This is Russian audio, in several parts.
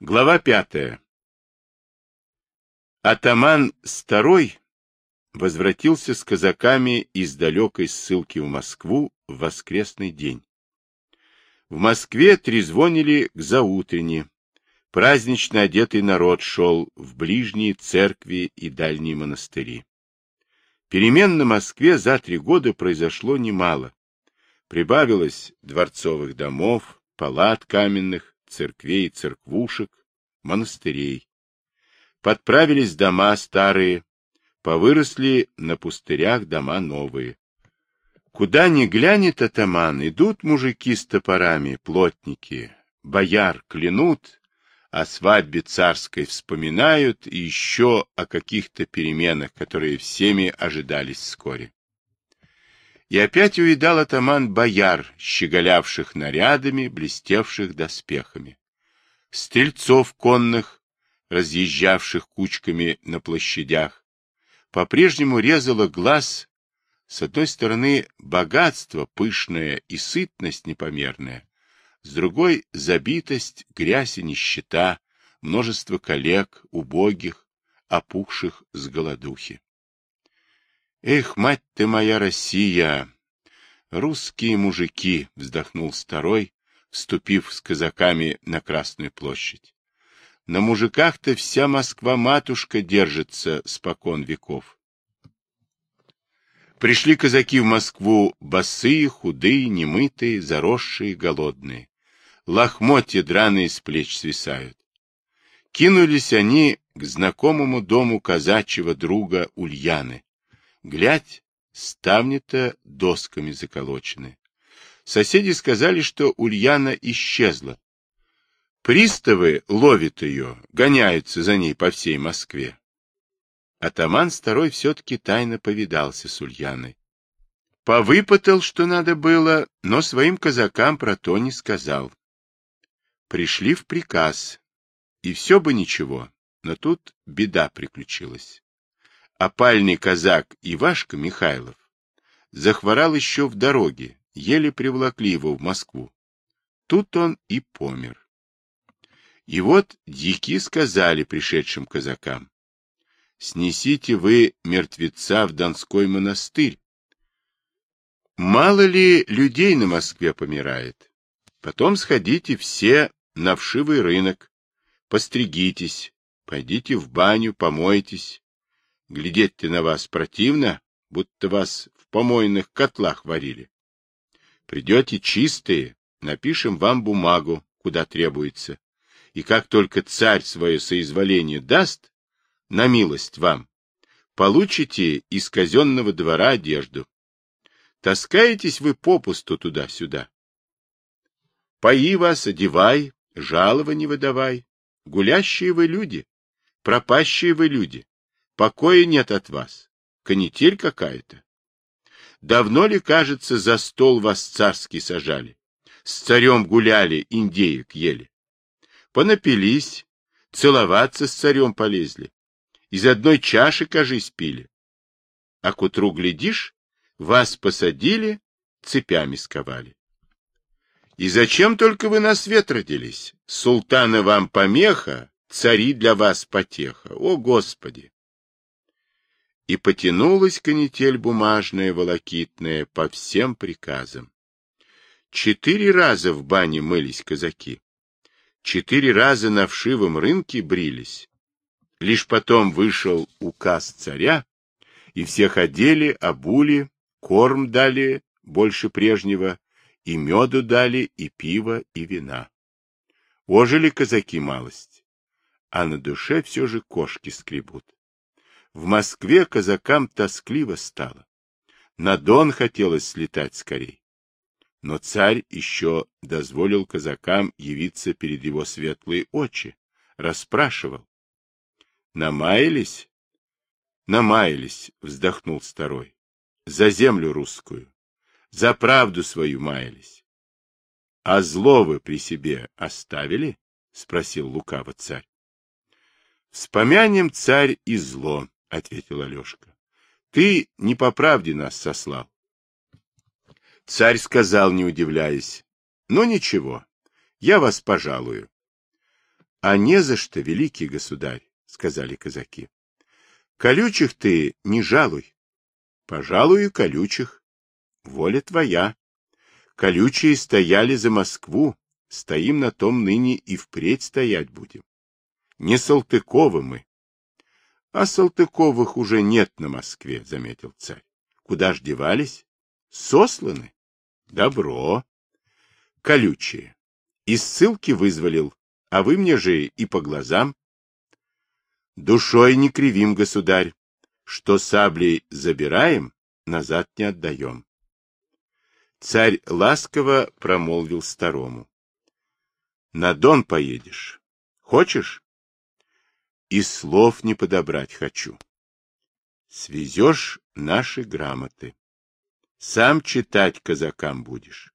Глава пятая. Атаман Старой возвратился с казаками из далекой ссылки в Москву в воскресный день. В Москве трезвонили к заутренне. Празднично одетый народ шел в ближние церкви и дальние монастыри. Перемен на Москве за три года произошло немало. Прибавилось дворцовых домов, палат каменных, церквей, церквушек, монастырей. Подправились дома старые, повыросли на пустырях дома новые. Куда ни глянет атаман, идут мужики с топорами, плотники, бояр клянут, о свадьбе царской вспоминают и еще о каких-то переменах, которые всеми ожидались вскоре. И опять увидал атаман бояр, щеголявших нарядами, блестевших доспехами. Стрельцов конных, разъезжавших кучками на площадях. По-прежнему резало глаз, с одной стороны, богатство пышное и сытность непомерная, с другой — забитость, грязь и нищета, множество коллег, убогих, опухших с голодухи. Эх, мать ты моя Россия! Русские мужики, вздохнул старой, вступив с казаками на Красную площадь. На мужиках-то вся Москва-матушка держится спокон веков. Пришли казаки в Москву босые, худые, немытые, заросшие, голодные. Лохмотья драные с плеч свисают. Кинулись они к знакомому дому казачьего друга Ульяны, Глядь, ставни-то досками заколочены. Соседи сказали, что Ульяна исчезла. Приставы ловят ее, гоняются за ней по всей Москве. Атаман Старой все-таки тайно повидался с Ульяной. Повыпытал, что надо было, но своим казакам про то не сказал. Пришли в приказ, и все бы ничего, но тут беда приключилась опальный казак Ивашка Михайлов захворал еще в дороге, еле приволокли его в Москву. Тут он и помер. И вот дики сказали пришедшим казакам, «Снесите вы мертвеца в Донской монастырь. Мало ли людей на Москве помирает. Потом сходите все на вшивый рынок, постригитесь, пойдите в баню, помойтесь, Глядеть-то на вас противно, будто вас в помойных котлах варили. Придете чистые, напишем вам бумагу, куда требуется. И как только царь свое соизволение даст, на милость вам, получите из казенного двора одежду. Таскаетесь вы попусту туда-сюда. Пои вас, одевай, жалований выдавай. Гулящие вы люди, пропащие вы люди. Покоя нет от вас. Канитель какая-то. Давно ли, кажется, за стол вас царский сажали? С царем гуляли, индеек ели. Понапились, целоваться с царем полезли. Из одной чаши, кажись, пили. А к утру, глядишь, вас посадили, цепями сковали. И зачем только вы на свет родились? Султаны вам помеха, цари для вас потеха. О, Господи! И потянулась канитель бумажная, волокитная, по всем приказам. Четыре раза в бане мылись казаки. Четыре раза на вшивом рынке брились. Лишь потом вышел указ царя, и все ходили, обули, корм дали больше прежнего, и меду дали, и пиво, и вина. Ожили казаки малость, а на душе все же кошки скребут. В Москве казакам тоскливо стало. На Дон хотелось слетать скорей. Но царь еще дозволил казакам явиться перед его светлые очи, расспрашивал. Намаялись? Намаялись, вздохнул старой. За землю русскую, за правду свою маялись. А зло вы при себе оставили? спросил лукаво царь. Вспомянем царь и зло, — ответил Алешка. — Ты не по правде нас сослал. Царь сказал, не удивляясь. — Ну, ничего, я вас пожалую. — А не за что, великий государь, — сказали казаки. — Колючих ты не жалуй. — Пожалуй, и колючих. Воля твоя. Колючие стояли за Москву, стоим на том ныне и впредь стоять будем. Не Салтыковы мы. — А Салтыковых уже нет на Москве, — заметил царь. — Куда ж девались? Сосланы? Добро. Колючие. Из ссылки вызволил, а вы мне же и по глазам. Душой не кривим, государь. Что саблей забираем, назад не отдаем. Царь ласково промолвил старому. На Дон поедешь. Хочешь? И слов не подобрать хочу. Свезешь наши грамоты. Сам читать казакам будешь.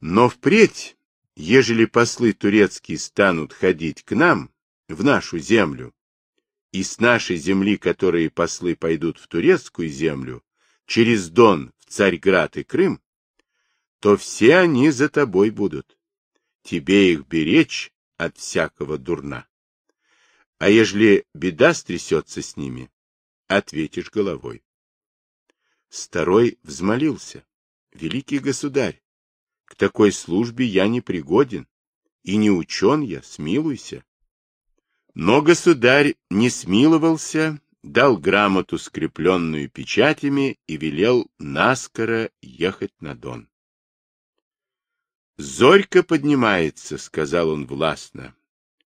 Но впредь, ежели послы турецкие станут ходить к нам, в нашу землю, и с нашей земли, которые послы пойдут в турецкую землю, через Дон в Царьград и Крым, то все они за тобой будут. Тебе их беречь от всякого дурна. А ежели беда стрясется с ними, ответишь головой. Старой взмолился. Великий государь, к такой службе я не пригоден, и не учен я, смилуйся. Но государь не смиловался, дал грамоту, скрепленную печатями, и велел наскоро ехать на Дон. «Зорька поднимается», — сказал он властно.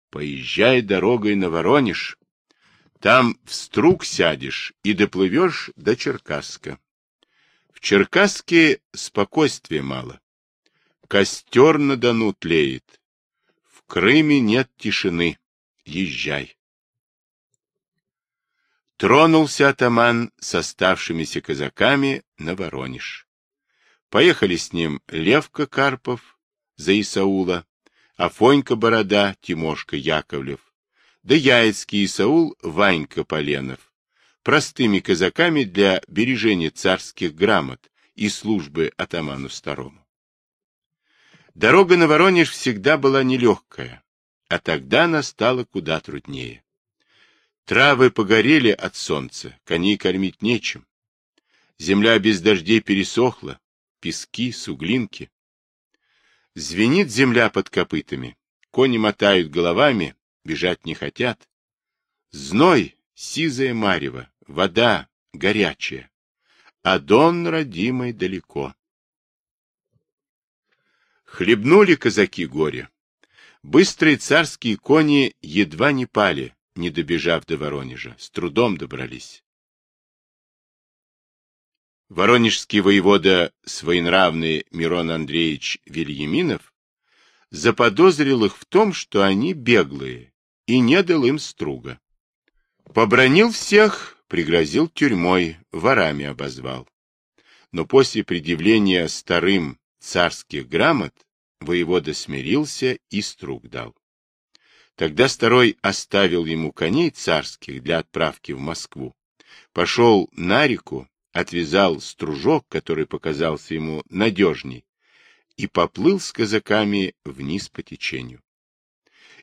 «Поезжай дорогой на Воронеж. Там в струк сядешь и доплывешь до Черкасска. В Черкасске спокойствия мало. Костер на Дону тлеет. В Крыме нет тишины. Езжай. Тронулся атаман с оставшимися казаками на Воронеж. Поехали с ним Левка Карпов за Исаула, Афонька Борода, Тимошка Яковлев, да Яицкий Исаул Ванька Поленов, простыми казаками для бережения царских грамот и службы атаману старому. Дорога на Воронеж всегда была нелегкая, а тогда она стала куда труднее. Травы погорели от солнца, коней кормить нечем. Земля без дождей пересохла, пески, суглинки. Звенит земля под копытами, кони мотают головами, бежать не хотят. Зной, сизая марево, вода горячая, а дон родимый далеко. Хлебнули казаки горе. Быстрые царские кони едва не пали, не добежав до Воронежа, с трудом добрались. Воронежский воевода своенравный Мирон Андреевич Вильяминов заподозрил их в том, что они беглые, и не дал им струга. Побронил всех, пригрозил тюрьмой, ворами обозвал. Но после предъявления старым царских грамот воевода смирился и струг дал. Тогда старой оставил ему коней царских для отправки в Москву, пошел на реку отвязал стружок, который показался ему надежней, и поплыл с казаками вниз по течению.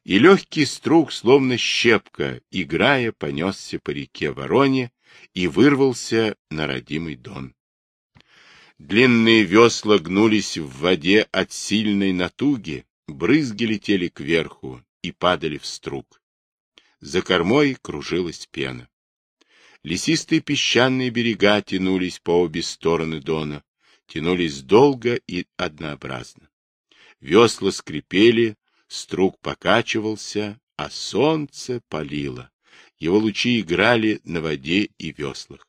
И легкий струк, словно щепка, играя, понесся по реке Вороне и вырвался на родимый дон. Длинные весла гнулись в воде от сильной натуги, брызги летели кверху и падали в струк. За кормой кружилась пена. Лесистые песчаные берега тянулись по обе стороны Дона, тянулись долго и однообразно. Весла скрипели, струк покачивался, а солнце палило. Его лучи играли на воде и веслах.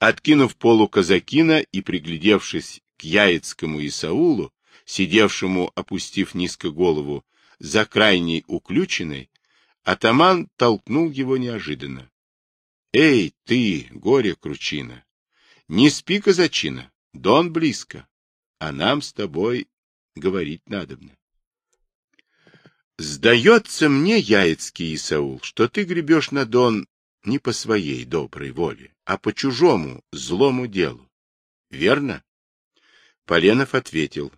Откинув полу казакина и приглядевшись к Яицкому Исаулу, сидевшему, опустив низко голову, за крайней уключенной, атаман толкнул его неожиданно. Эй, ты, горе кручина, не спи, казачина, Дон близко, а нам с тобой говорить надобно. Сдается мне, Яицкий Исаул, что ты гребешь на Дон не по своей доброй воле, а по чужому злому делу. Верно? Поленов ответил.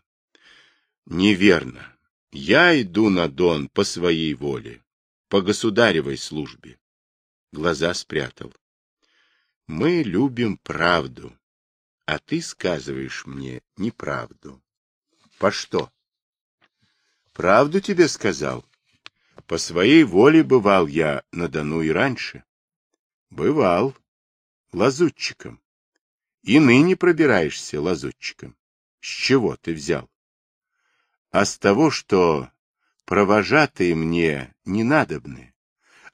Неверно. Я иду на Дон по своей воле, по государевой службе. Глаза спрятал. Мы любим правду, а ты сказываешь мне неправду. По что? Правду тебе сказал. По своей воле бывал я на Дону и раньше. Бывал. Лазутчиком. И ныне пробираешься лазутчиком. С чего ты взял? А с того, что провожатые мне не надобны,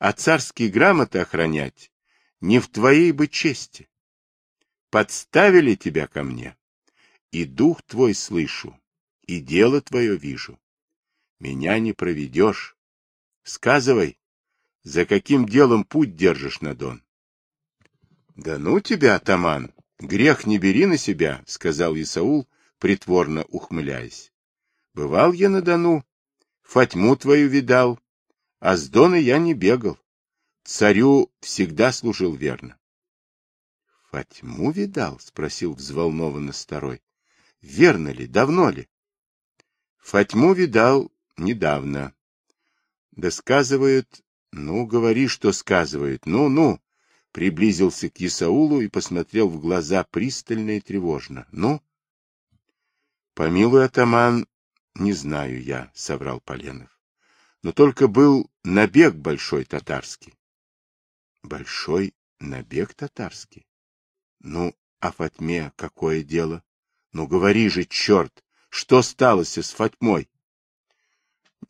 а царские грамоты охранять не в твоей бы чести. Подставили тебя ко мне, и дух твой слышу, и дело твое вижу. Меня не проведешь. Сказывай, за каким делом путь держишь на Дон? — Да ну тебя, атаман, грех не бери на себя, — сказал Исаул, притворно ухмыляясь. — Бывал я на Дону, Фатьму твою видал, а с Дона я не бегал. Царю всегда служил верно. — Фатьму видал? — спросил взволнованно старой. — Верно ли? Давно ли? — Фатьму видал недавно. Да сказывают... Ну, говори, что сказывают. Ну-ну. Приблизился к Исаулу и посмотрел в глаза пристально и тревожно. Ну? Помилуй, атаман, не знаю я, соврал Поленов. Но только был набег большой татарский. Большой набег татарский? Ну, а Фатьме какое дело? Ну, говори же, черт, что сталося с Фатьмой?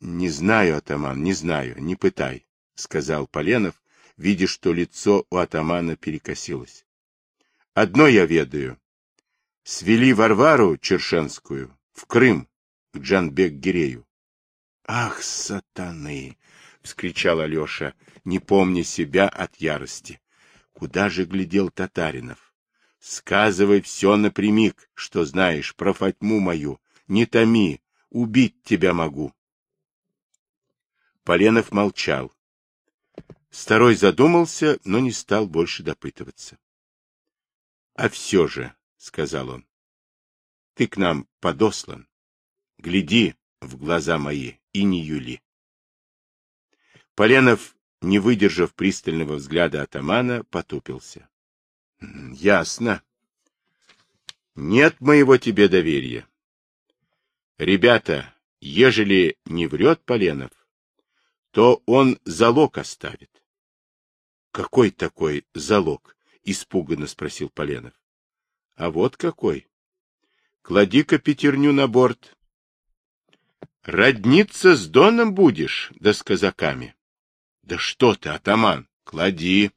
Не знаю, атаман, не знаю, не пытай, сказал Поленов, видя, что лицо у атамана перекосилось. Одно я ведаю. Свели Варвару Чершенскую в Крым к Джанбек-Гирею. Ах, сатаны! — вскричал Алеша, не помня себя от ярости. Куда же глядел Татаринов? Сказывай все напрямик, что знаешь про Фатьму мою. Не томи, убить тебя могу. Поленов молчал. Старой задумался, но не стал больше допытываться. — А все же, — сказал он, — ты к нам подослан. Гляди в глаза мои и не юли. Поленов, не выдержав пристального взгляда атамана, потупился. — Ясно. Нет моего тебе доверия. Ребята, ежели не врет Поленов, то он залог оставит. — Какой такой залог? — испуганно спросил Поленов. — А вот какой. Клади-ка пятерню на борт. — Родниться с Доном будешь, да с казаками. — Да что ты, атаман, клади.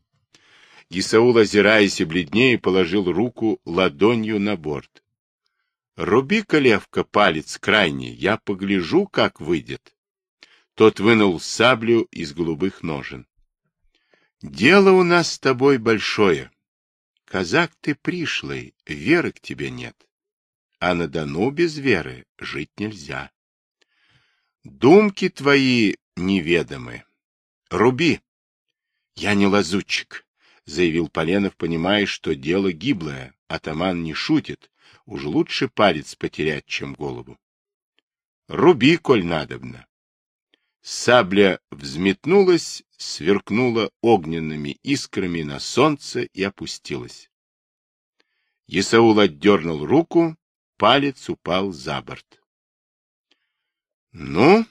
Исаул, озираясь и бледнее, положил руку ладонью на борт. — Руби-ка, Левка, палец крайний, я погляжу, как выйдет. Тот вынул саблю из голубых ножен. — Дело у нас с тобой большое. Казак ты пришлый, веры к тебе нет. А на Дону без веры жить нельзя. Думки твои неведомы. Руби. Я не лазутчик, — заявил Поленов, понимая, что дело гиблое. Атаман не шутит. Уж лучше палец потерять, чем голову. Руби, коль надобно. Сабля взметнулась, сверкнула огненными искрами на солнце и опустилась. Исаул отдернул руку, палец упал за борт. — Ну,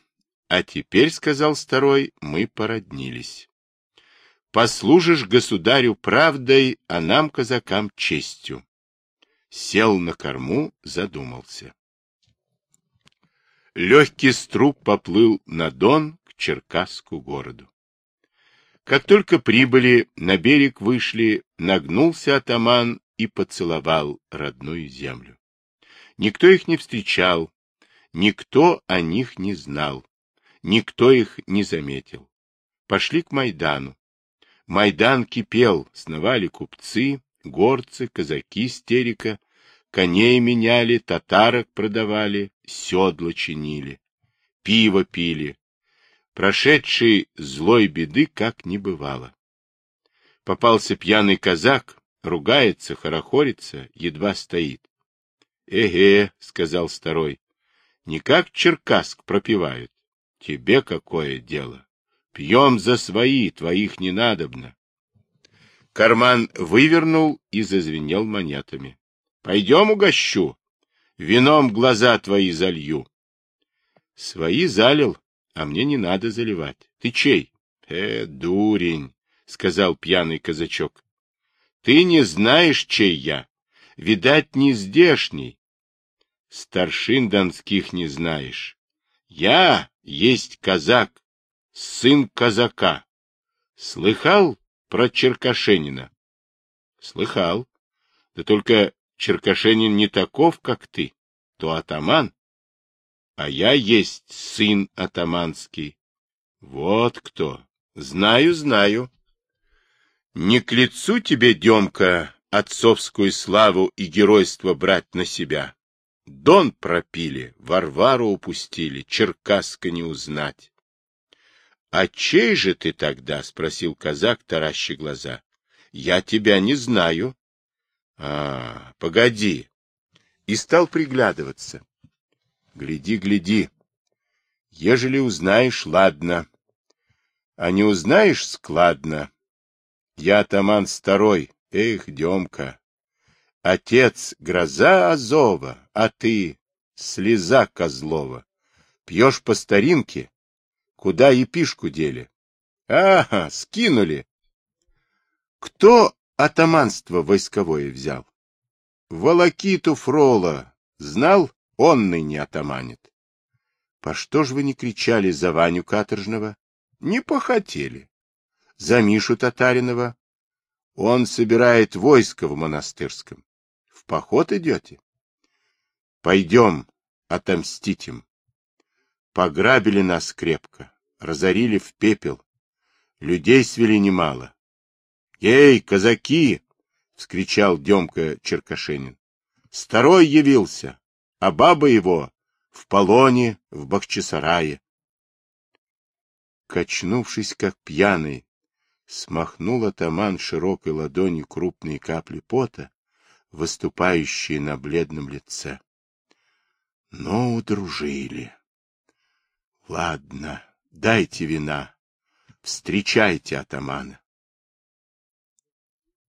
а теперь, — сказал старой, — мы породнились. Послужишь государю правдой, а нам, казакам, честью. Сел на корму, задумался. Легкий струк поплыл на Дон к Черкасску городу. Как только прибыли, на берег вышли, нагнулся атаман и поцеловал родную землю. Никто их не встречал, никто о них не знал, никто их не заметил. Пошли к Майдану. Майдан кипел, сновали купцы, горцы, казаки стерика, коней меняли, татарок продавали, седла чинили, пиво пили. Прошедший злой беды как не бывало. Попался пьяный казак, ругается, хорохорится, едва стоит. — Эге, — сказал старой, Не как Черкасск пропивают. Тебе какое дело? Пьем за свои, твоих не надобно. Карман вывернул и зазвенел монетами. Пойдем угощу. Вином глаза твои залью. Свои залил, а мне не надо заливать. Ты чей? Э, дурень, сказал пьяный казачок. Ты не знаешь, чей я. Видать, не здешний. Старшин донских не знаешь. Я есть казак, сын казака. Слыхал про Черкашенина? Слыхал. Да только Черкашенин не таков, как ты, то атаман. А я есть сын атаманский. Вот кто. Знаю, знаю. Не к лицу тебе, Демка, отцовскую славу и геройство брать на себя. Дон пропили, Варвару упустили, Черкаска не узнать. — А чей же ты тогда? — спросил казак, таращи глаза. — Я тебя не знаю. — А, погоди. И стал приглядываться. — Гляди, гляди. Ежели узнаешь, ладно. А не узнаешь, складно. Я атаман старой, эх, Демка. Отец — гроза Азова, а ты — слеза Козлова. Пьешь по старинке? Куда епишку дели? Ага, скинули. Кто атаманство войсковое взял? Волокиту Фрола знал, он ныне атаманит. По что ж вы не кричали за Ваню Каторжного? Не похотели за Мишу Татаринова. Он собирает войско в монастырском. В поход идете? Пойдем отомстить им. Пограбили нас крепко, разорили в пепел. Людей свели немало. — Эй, казаки! — вскричал Демка Черкашенин. — Старой явился, а баба его в полоне в Бахчисарае. Качнувшись, как пьяный, смахнул атаман широкой ладонью крупные капли пота, выступающие на бледном лице. Ну, удружили. Ладно, дайте вина. Встречайте атамана.